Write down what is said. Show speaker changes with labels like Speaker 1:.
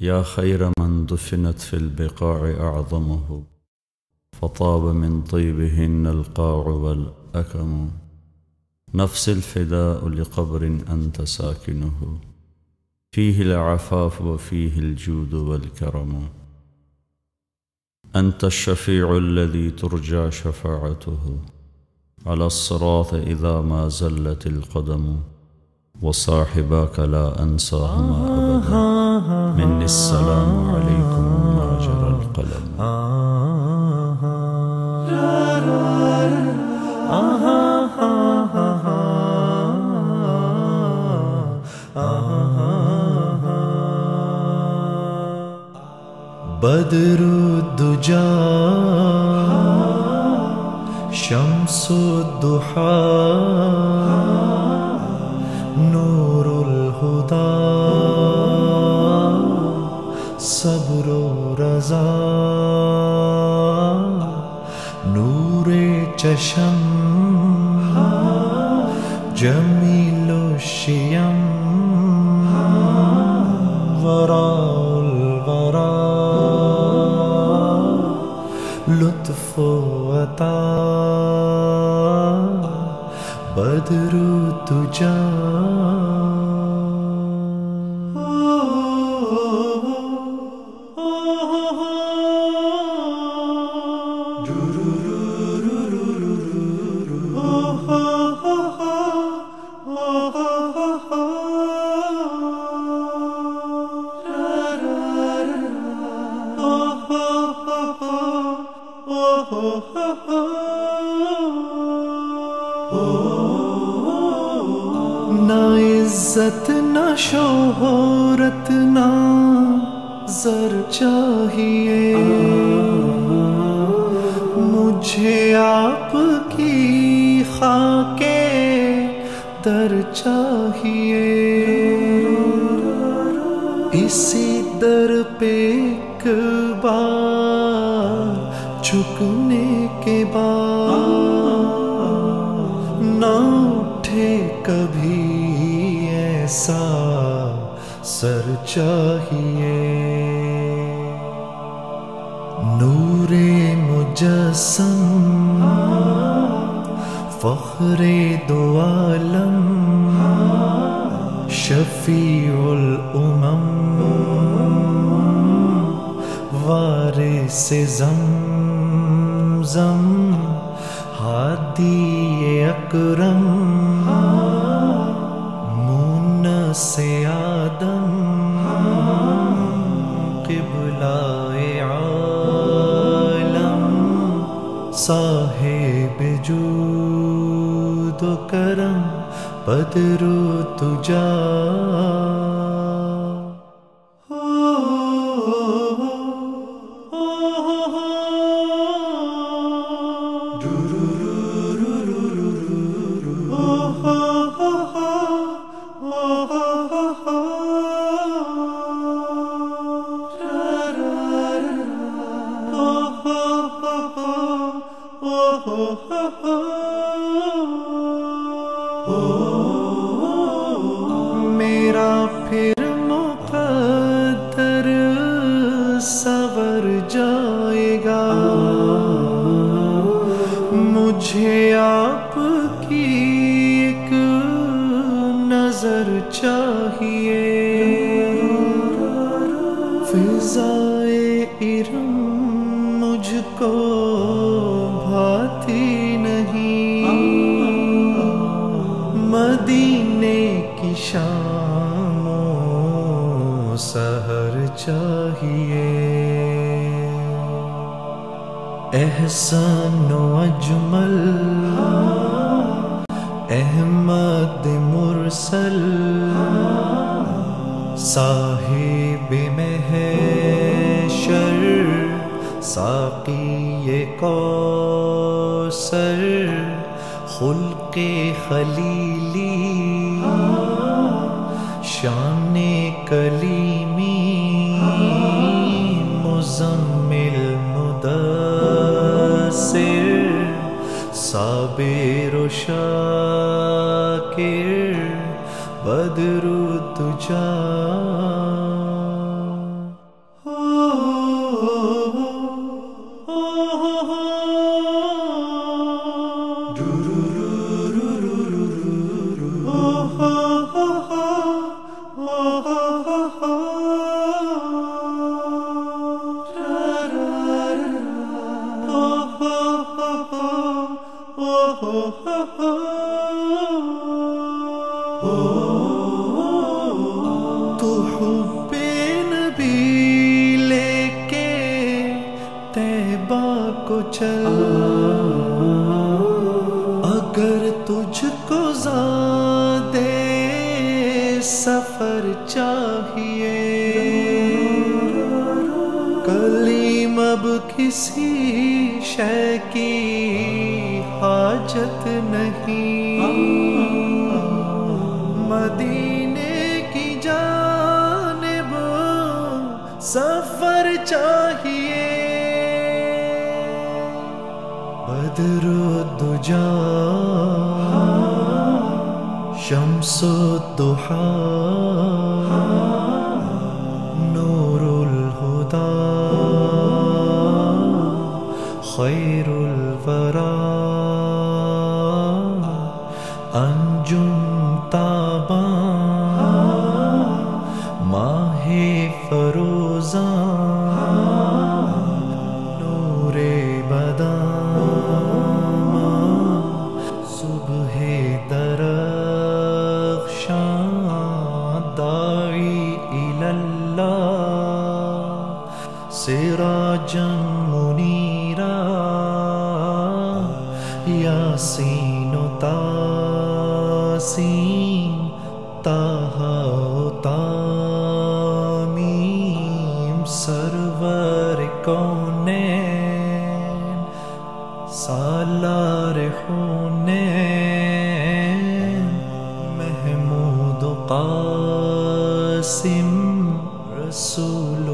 Speaker 1: يا خير من دفنت في البقاع أعظمه فطاب من طيبهن القاع والأكم. نفس الفداء لقبر أنت ساكنه فيه العفاف وفيه الجود والكرم. أنت الشفيع الذي ترجى شفاعته على الصراط إذا ما زلت القدم. وصاحباك لا أنساهما أبدا. مني السلام عليكم ما جرى القلم.
Speaker 2: بدر الدجا شمس الضحى. چشم جمیل الشیم وراء الورى لطف و عطا بدر تجا۔ نہ عزت نہ شہرت نہ زر چاہیے۔ مجھے آپ کی خاک در چاہیے۔ اسی در پہ ایک بار جھکنے کے بعد۔ نہ اٹھے کبھی ایسا سر چاہیے۔ نور مجسم، فخر دو عالم، شفیع الامم، وارث زمزم۔ ہادی اکرم۔ مون سے آدم۔ قبلہ عالم۔ صاحب جود و کرم۔ بدر و تجا۔ میرا پھر مقدر سور جائے گا۔ مجھے آپ کی ایک نظر چاہیے۔ فضائے ارم مجھ کو شام سحر چاہیے۔ احسان و اجمل۔ احمد مرسل۔ صاحب محشر۔ ساقی کوثر۔ خلق خلیلی کلیمی مزمل مدثر صابر و شاکر بدر تجا تو حب نبی لے کے تیبہ کو چل۔ اگر تجھ کو زادے سفر چاہیے۔ کلیم اب کسی شے کی حاجت نہیں۔ مدینے کی جانب سفر چاہیے۔ بدر دجا۔ شمس الضحا نور الہدا۔ سراجا منیرا، یاسین و تاسین تاہا و تامیم، سرور کونین، سالار حنین محمود و قاسم، رسول